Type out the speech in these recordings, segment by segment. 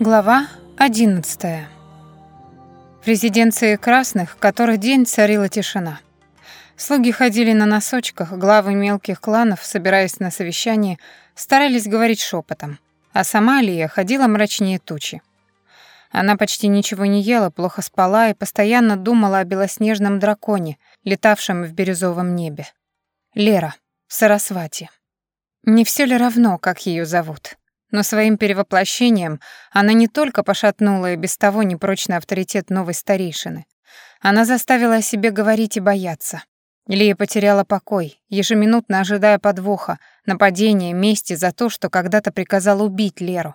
Глава 11. В резиденции красных, который день царила тишина. Слуги ходили на носочках, главы мелких кланов, собираясь на совещание, старались говорить шепотом, а сама Алия ходила мрачнее тучи. Она почти ничего не ела, плохо спала и постоянно думала о белоснежном драконе, летавшем в бирюзовом небе. Лера, Сарасвати. Не все ли равно, как ее зовут? Но своим перевоплощением она не только пошатнула и без того непрочный авторитет новой старейшины. Она заставила о себе говорить и бояться. Лия потеряла покой, ежеминутно ожидая подвоха, нападения, мести за то, что когда-то приказала убить Леру.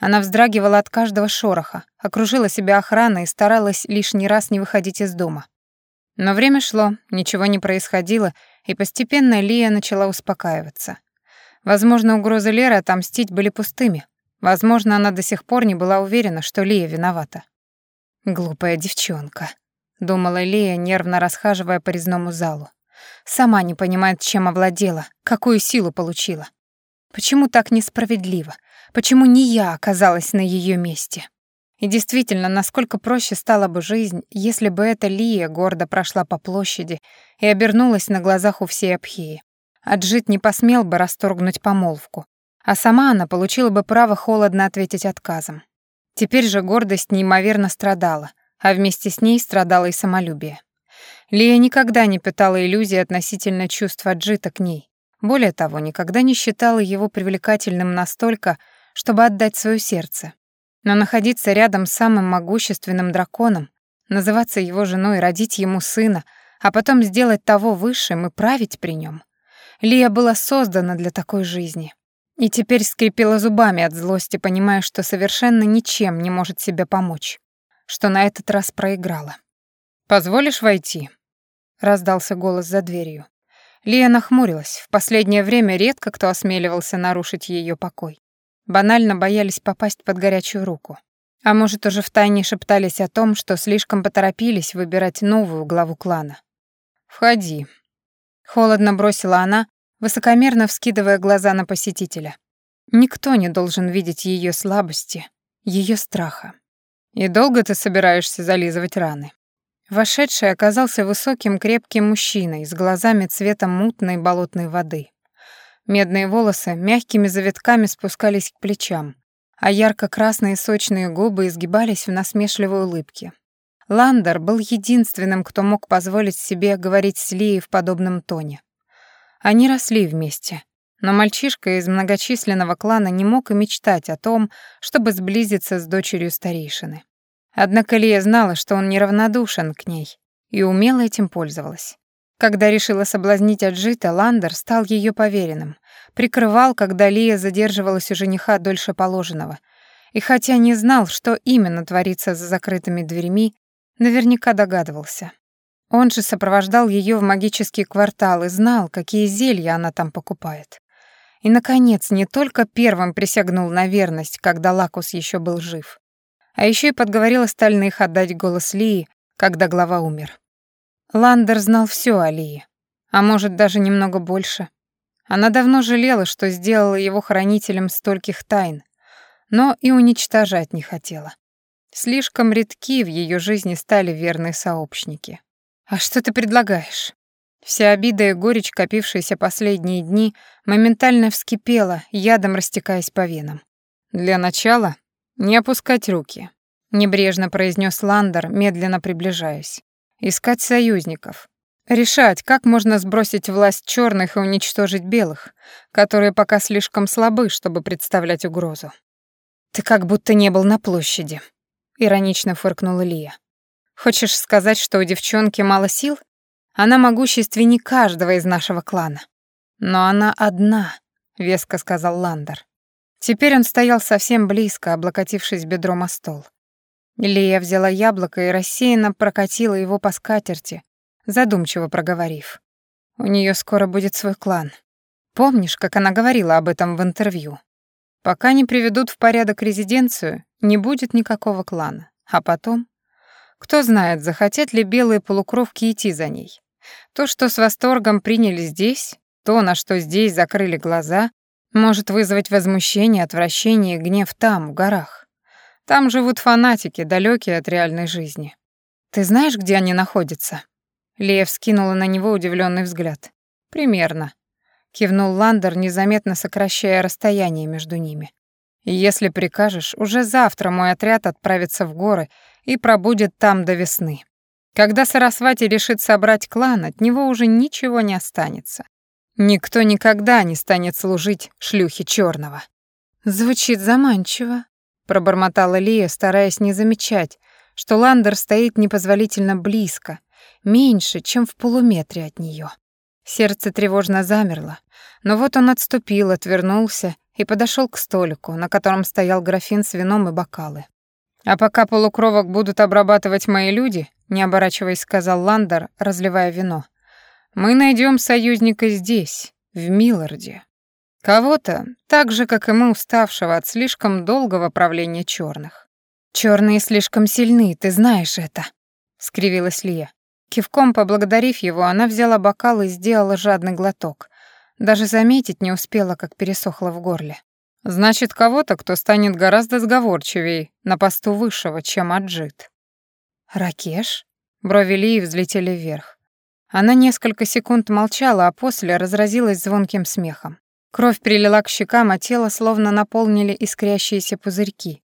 Она вздрагивала от каждого шороха, окружила себя охраной и старалась лишний раз не выходить из дома. Но время шло, ничего не происходило, и постепенно Лия начала успокаиваться. Возможно, угрозы Леры отомстить были пустыми. Возможно, она до сих пор не была уверена, что Лия виновата. «Глупая девчонка», — думала Лия, нервно расхаживая по резному залу. «Сама не понимает, чем овладела, какую силу получила. Почему так несправедливо? Почему не я оказалась на ее месте?» И действительно, насколько проще стала бы жизнь, если бы эта Лия гордо прошла по площади и обернулась на глазах у всей Абхеи. Аджит не посмел бы расторгнуть помолвку, а сама она получила бы право холодно ответить отказом. Теперь же гордость неимоверно страдала, а вместе с ней страдало и самолюбие. Лия никогда не питала иллюзий относительно чувств Аджита к ней. Более того, никогда не считала его привлекательным настолько, чтобы отдать свое сердце. Но находиться рядом с самым могущественным драконом, называться его женой, родить ему сына, а потом сделать того высшим и править при нем, Лия была создана для такой жизни. И теперь скрипела зубами от злости, понимая, что совершенно ничем не может себе помочь, что на этот раз проиграла. «Позволишь войти?» — раздался голос за дверью. Лия нахмурилась. В последнее время редко кто осмеливался нарушить ее покой. Банально боялись попасть под горячую руку. А может, уже втайне шептались о том, что слишком поторопились выбирать новую главу клана. «Входи», Холодно бросила она, высокомерно вскидывая глаза на посетителя. Никто не должен видеть ее слабости, ее страха. «И долго ты собираешься зализывать раны?» Вошедший оказался высоким крепким мужчиной с глазами цвета мутной болотной воды. Медные волосы мягкими завитками спускались к плечам, а ярко-красные сочные губы изгибались в насмешливой улыбке. Ландер был единственным, кто мог позволить себе говорить с Лией в подобном тоне. Они росли вместе, но мальчишка из многочисленного клана не мог и мечтать о том, чтобы сблизиться с дочерью старейшины. Однако Лия знала, что он неравнодушен к ней, и умело этим пользовалась. Когда решила соблазнить Аджита, Ландер стал ее поверенным, прикрывал, когда Лия задерживалась у жениха дольше положенного, и хотя не знал, что именно творится за закрытыми дверьми, Наверняка догадывался. Он же сопровождал ее в магический квартал и знал, какие зелья она там покупает. И, наконец, не только первым присягнул на верность, когда Лакус еще был жив, а еще и подговорил остальных отдать голос Лии, когда глава умер. Ландер знал все о Лии, а может, даже немного больше. Она давно жалела, что сделала его хранителем стольких тайн, но и уничтожать не хотела. Слишком редки в ее жизни стали верные сообщники. «А что ты предлагаешь?» Вся обида и горечь, копившиеся последние дни, моментально вскипела, ядом растекаясь по венам. «Для начала не опускать руки», — небрежно произнес Ландер, медленно приближаясь. «Искать союзников. Решать, как можно сбросить власть черных и уничтожить белых, которые пока слишком слабы, чтобы представлять угрозу. Ты как будто не был на площади», иронично фыркнула Лия. Хочешь сказать, что у девчонки мало сил? Она могущественнее каждого из нашего клана. Но она одна, веско сказал Ландер. Теперь он стоял совсем близко, облокотившись бедром о стол. Лия взяла яблоко и рассеянно прокатила его по скатерти, задумчиво проговорив. У нее скоро будет свой клан. Помнишь, как она говорила об этом в интервью? Пока не приведут в порядок резиденцию, не будет никакого клана. А потом? Кто знает, захотят ли белые полукровки идти за ней. То, что с восторгом приняли здесь, то, на что здесь закрыли глаза, может вызвать возмущение, отвращение и гнев там, в горах. Там живут фанатики, далекие от реальной жизни. Ты знаешь, где они находятся? Лея вскинула на него удивленный взгляд. Примерно. Кивнул Ландер, незаметно сокращая расстояние между ними. Если прикажешь, уже завтра мой отряд отправится в горы и пробудет там до весны. Когда Сарасвати решит собрать клан, от него уже ничего не останется. Никто никогда не станет служить шлюхе черного. Звучит заманчиво, пробормотала Лия, стараясь не замечать, что Ландер стоит непозволительно близко, меньше, чем в полуметре от нее. Сердце тревожно замерло, но вот он отступил, отвернулся и подошел к столику, на котором стоял графин с вином и бокалы. «А пока полукровок будут обрабатывать мои люди», не оборачиваясь, сказал Ландер, разливая вино, «мы найдем союзника здесь, в Милларде. Кого-то, так же, как и мы, уставшего от слишком долгого правления черных. Черные слишком сильны, ты знаешь это», — скривилась Лия. Кивком поблагодарив его, она взяла бокал и сделала жадный глоток. Даже заметить не успела, как пересохло в горле. Значит, кого-то, кто станет гораздо сговорчивее на посту высшего, чем Аджит. Ракеш? Брови Лии взлетели вверх. Она несколько секунд молчала, а после разразилась звонким смехом. Кровь прилила к щекам, а тело словно наполнили искрящиеся пузырьки.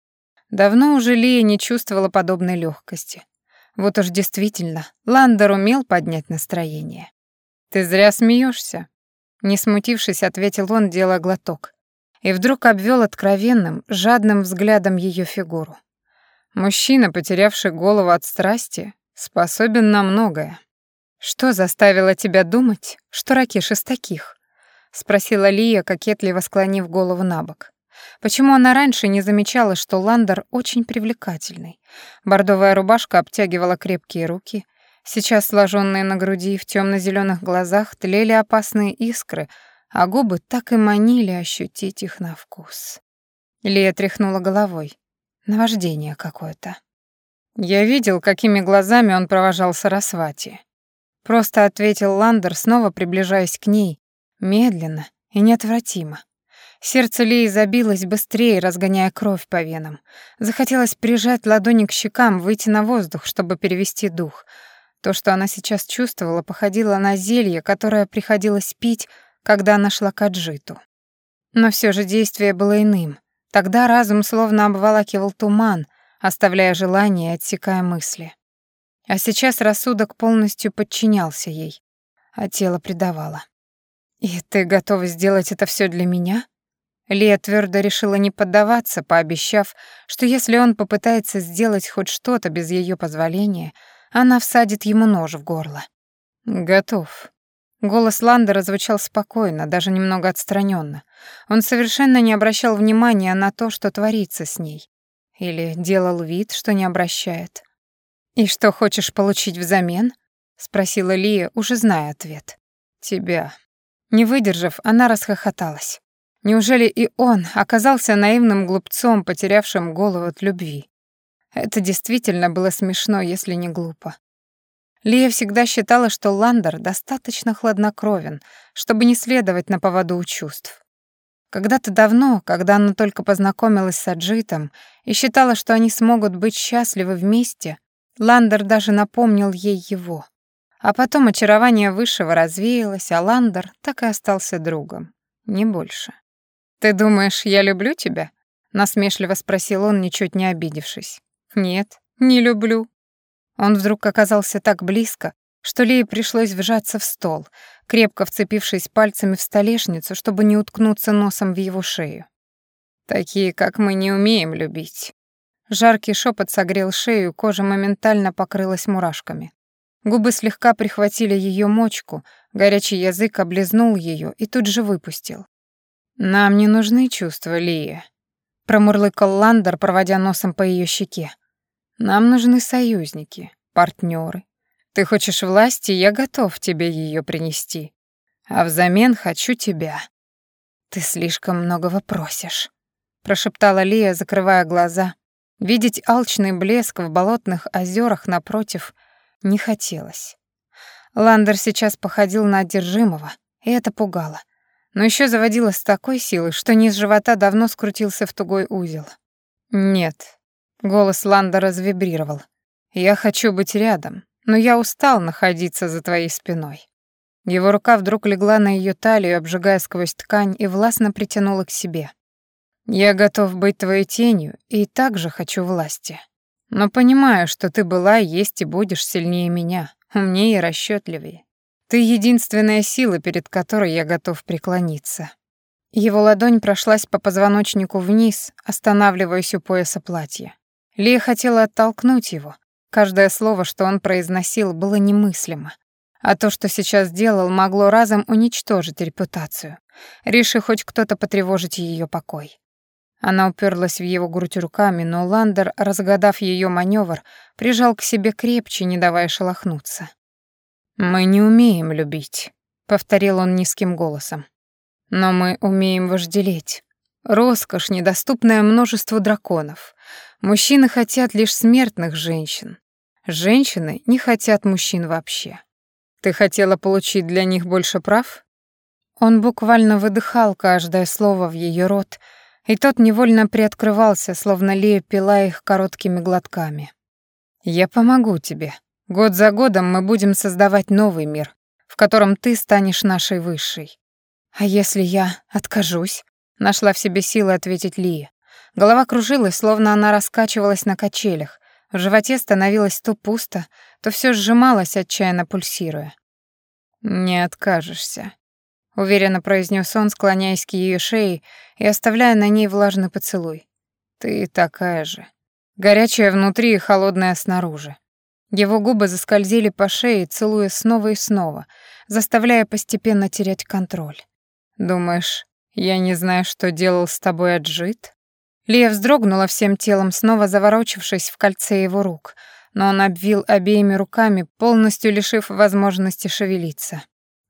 Давно уже Лия не чувствовала подобной легкости. Вот уж действительно, Ландер умел поднять настроение. «Ты зря смеешься, не смутившись, ответил он, делая глоток. И вдруг обвел откровенным, жадным взглядом ее фигуру. Мужчина, потерявший голову от страсти, способен на многое. «Что заставило тебя думать, что Ракеш из таких?» — спросила Лия, кокетливо склонив голову на бок. Почему она раньше не замечала, что Ландер очень привлекательный? Бордовая рубашка обтягивала крепкие руки. Сейчас сложенные на груди в темно зеленых глазах тлели опасные искры, а губы так и манили ощутить их на вкус. Лия тряхнула головой. Наваждение какое-то. Я видел, какими глазами он провожал Сарасвати. Просто ответил Ландер, снова приближаясь к ней, медленно и неотвратимо. Сердце Лии забилось быстрее, разгоняя кровь по венам. Захотелось прижать ладони к щекам, выйти на воздух, чтобы перевести дух. То, что она сейчас чувствовала, походило на зелье, которое приходилось пить, когда она шла к Аджиту. Но все же действие было иным. Тогда разум словно обволакивал туман, оставляя желания и отсекая мысли. А сейчас рассудок полностью подчинялся ей, а тело предавало. «И ты готова сделать это все для меня?» Лия твердо решила не поддаваться, пообещав, что если он попытается сделать хоть что-то без ее позволения, она всадит ему нож в горло. «Готов». Голос Ландера звучал спокойно, даже немного отстраненно. Он совершенно не обращал внимания на то, что творится с ней. Или делал вид, что не обращает. «И что хочешь получить взамен?» — спросила Лия, уже зная ответ. «Тебя». Не выдержав, она расхохоталась. Неужели и он оказался наивным глупцом, потерявшим голову от любви? Это действительно было смешно, если не глупо. Лия всегда считала, что Ландер достаточно хладнокровен, чтобы не следовать на поводу у чувств. Когда-то давно, когда она только познакомилась с Аджитом и считала, что они смогут быть счастливы вместе, Ландер даже напомнил ей его. А потом очарование высшего развеялось, а Ландер так и остался другом. Не больше. «Ты думаешь, я люблю тебя?» — насмешливо спросил он, ничуть не обидевшись. «Нет, не люблю». Он вдруг оказался так близко, что Лее пришлось вжаться в стол, крепко вцепившись пальцами в столешницу, чтобы не уткнуться носом в его шею. «Такие, как мы, не умеем любить». Жаркий шепот согрел шею, кожа моментально покрылась мурашками. Губы слегка прихватили ее мочку, горячий язык облизнул ее и тут же выпустил. «Нам не нужны чувства, Лия», — промурлыкал Ландер, проводя носом по ее щеке. «Нам нужны союзники, партнеры. Ты хочешь власти, я готов тебе ее принести. А взамен хочу тебя». «Ты слишком многого просишь», — прошептала Лия, закрывая глаза. Видеть алчный блеск в болотных озерах напротив не хотелось. Ландер сейчас походил на одержимого, и это пугало но еще заводила с такой силой, что низ живота давно скрутился в тугой узел. «Нет». Голос Ланда развибрировал. «Я хочу быть рядом, но я устал находиться за твоей спиной». Его рука вдруг легла на ее талию, обжигая сквозь ткань, и властно притянула к себе. «Я готов быть твоей тенью и также хочу власти. Но понимаю, что ты была, есть и будешь сильнее меня, умнее и расчетливее. Ты единственная сила, перед которой я готов преклониться». Его ладонь прошлась по позвоночнику вниз, останавливаясь у пояса платья. Лия хотела оттолкнуть его. Каждое слово, что он произносил, было немыслимо. А то, что сейчас делал, могло разом уничтожить репутацию. Реши хоть кто-то потревожить ее покой. Она уперлась в его грудь руками, но Ландер, разгадав ее маневр, прижал к себе крепче, не давая шелохнуться. «Мы не умеем любить», — повторил он низким голосом. «Но мы умеем вожделеть. Роскошь, недоступная множеству драконов. Мужчины хотят лишь смертных женщин. Женщины не хотят мужчин вообще. Ты хотела получить для них больше прав?» Он буквально выдыхал каждое слово в ее рот, и тот невольно приоткрывался, словно Лия пила их короткими глотками. «Я помогу тебе», Год за годом мы будем создавать новый мир, в котором ты станешь нашей высшей. А если я откажусь? Нашла в себе силы ответить Лия. Голова кружилась, словно она раскачивалась на качелях. В животе становилось то пусто, то все сжималось, отчаянно пульсируя. «Не откажешься», — уверенно произнес он, склоняясь к ее шее и оставляя на ней влажный поцелуй. «Ты такая же. Горячая внутри и холодная снаружи. Его губы заскользили по шее, целуя снова и снова, заставляя постепенно терять контроль. «Думаешь, я не знаю, что делал с тобой Аджит?» Лия вздрогнула всем телом, снова заворочившись в кольце его рук, но он обвил обеими руками, полностью лишив возможности шевелиться.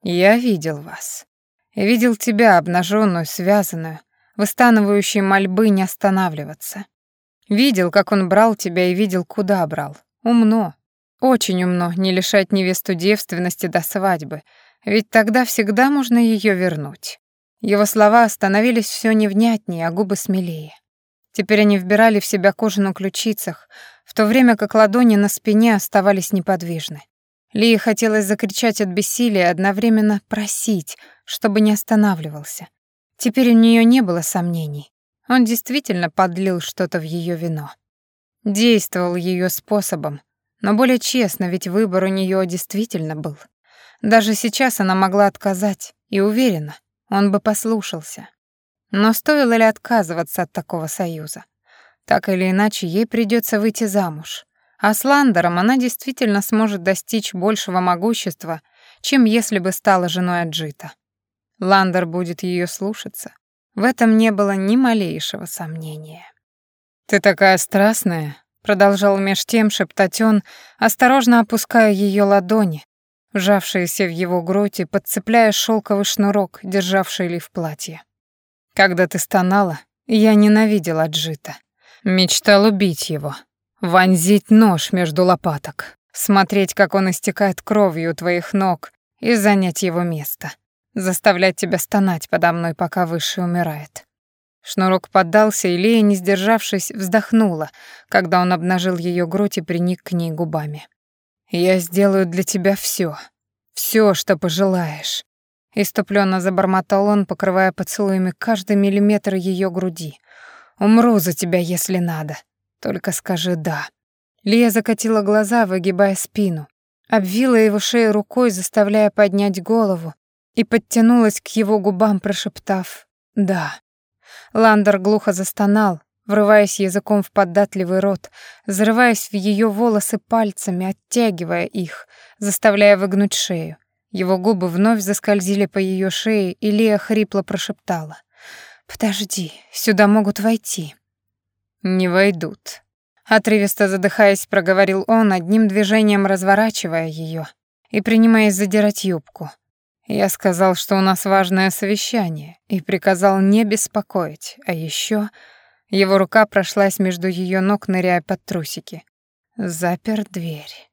«Я видел вас. Видел тебя, обнаженную, связанную, выстанывающей мольбы не останавливаться. Видел, как он брал тебя и видел, куда брал. Умно, очень умно не лишать невесту девственности до свадьбы, ведь тогда всегда можно ее вернуть. Его слова становились все невнятнее, а губы смелее. Теперь они вбирали в себя кожу на ключицах, в то время как ладони на спине оставались неподвижны. Лии хотелось закричать от бессилия, одновременно просить, чтобы не останавливался. Теперь у нее не было сомнений. Он действительно подлил что-то в ее вино. Действовал ее способом, но более честно, ведь выбор у нее действительно был. Даже сейчас она могла отказать, и уверена, он бы послушался. Но стоило ли отказываться от такого союза? Так или иначе, ей придется выйти замуж. А с Ландером она действительно сможет достичь большего могущества, чем если бы стала женой Аджита. Ландер будет ее слушаться. В этом не было ни малейшего сомнения. «Ты такая страстная», Продолжал меж тем шептать он, осторожно опуская ее ладони, вжавшиеся в его грудь и подцепляя шелковый шнурок, державший лиф платья. Когда ты стонала, я ненавидел Аджита. Мечтал убить его, вонзить нож между лопаток, смотреть, как он истекает кровью у твоих ног и занять его место, заставлять тебя стонать подо мной, пока Высший умирает. Шнурок поддался, и Лея, не сдержавшись, вздохнула, когда он обнажил ее грудь и приник к ней губами. «Я сделаю для тебя все, все, что пожелаешь». Иступленно забормотал он, покрывая поцелуями каждый миллиметр ее груди. «Умру за тебя, если надо. Только скажи «да». Лия закатила глаза, выгибая спину, обвила его шею рукой, заставляя поднять голову, и подтянулась к его губам, прошептав «да». Ландер глухо застонал, врываясь языком в податливый рот, взрываясь в ее волосы пальцами, оттягивая их, заставляя выгнуть шею. Его губы вновь заскользили по ее шее, и Лия хрипло прошептала. «Подожди, сюда могут войти». «Не войдут». Отрывисто задыхаясь, проговорил он, одним движением разворачивая ее и принимаясь задирать юбку. Я сказал, что у нас важное совещание, и приказал не беспокоить, а еще его рука прошлась между ее ног, ныряя под трусики. Запер дверь.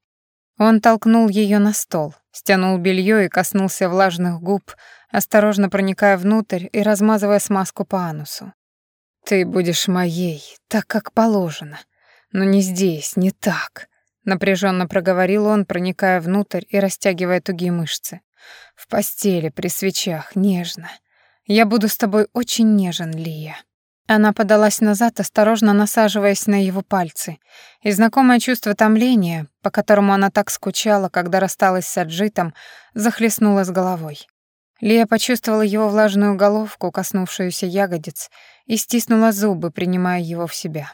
Он толкнул ее на стол, стянул белье и коснулся влажных губ, осторожно проникая внутрь и размазывая смазку по анусу. «Ты будешь моей, так как положено. Но не здесь, не так. Напряженно проговорил он, проникая внутрь и растягивая тугие мышцы. В постели, при свечах, нежно. Я буду с тобой очень нежен, Лия. Она подалась назад, осторожно насаживаясь на его пальцы, и знакомое чувство томления, по которому она так скучала, когда рассталась с Аджитом, захлестнуло с головой. Лия почувствовала его влажную головку, коснувшуюся ягодиц, и стиснула зубы, принимая его в себя.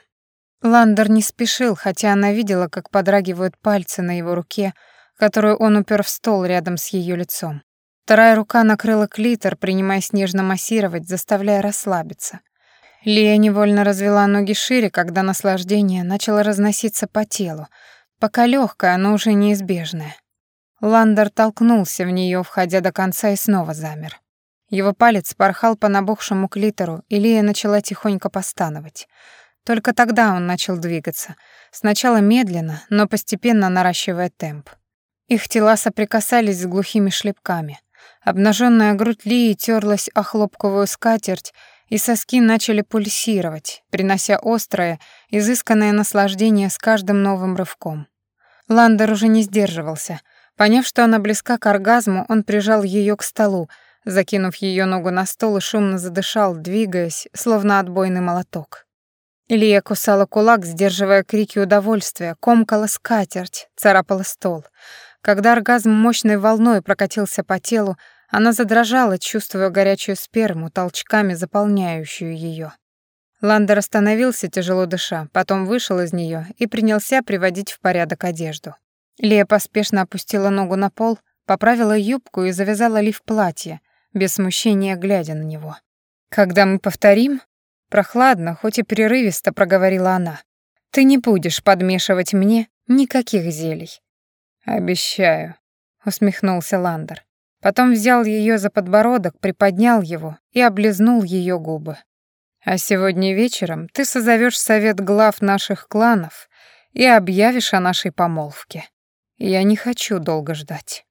Ландер не спешил, хотя она видела, как подрагивают пальцы на его руке, которую он упер в стол рядом с ее лицом. Вторая рука накрыла клитор, принимаясь нежно массировать, заставляя расслабиться. Лия невольно развела ноги шире, когда наслаждение начало разноситься по телу, пока легкое, но уже неизбежное. Ландер толкнулся в нее, входя до конца, и снова замер. Его палец порхал по набухшему клитору, и Лия начала тихонько постановать. Только тогда он начал двигаться, сначала медленно, но постепенно наращивая темп. Их тела соприкасались с глухими шлепками. Обнаженная грудь Лии терлась о хлопковую скатерть, и соски начали пульсировать, принося острое, изысканное наслаждение с каждым новым рывком. Ландер уже не сдерживался. Поняв, что она близка к оргазму, он прижал ее к столу, закинув ее ногу на стол и шумно задышал, двигаясь, словно отбойный молоток. Илья кусала кулак, сдерживая крики удовольствия, комкала скатерть, царапала стол. Когда оргазм мощной волной прокатился по телу, она задрожала, чувствуя горячую сперму, толчками заполняющую ее. Ландер остановился, тяжело дыша, потом вышел из нее и принялся приводить в порядок одежду. Лия поспешно опустила ногу на пол, поправила юбку и завязала лиф платья, без смущения глядя на него. «Когда мы повторим?» Прохладно, хоть и прерывисто проговорила она. «Ты не будешь подмешивать мне никаких зелий». «Обещаю», — усмехнулся Ландер. Потом взял ее за подбородок, приподнял его и облизнул ее губы. А сегодня вечером ты созовешь совет глав наших кланов и объявишь о нашей помолвке. Я не хочу долго ждать.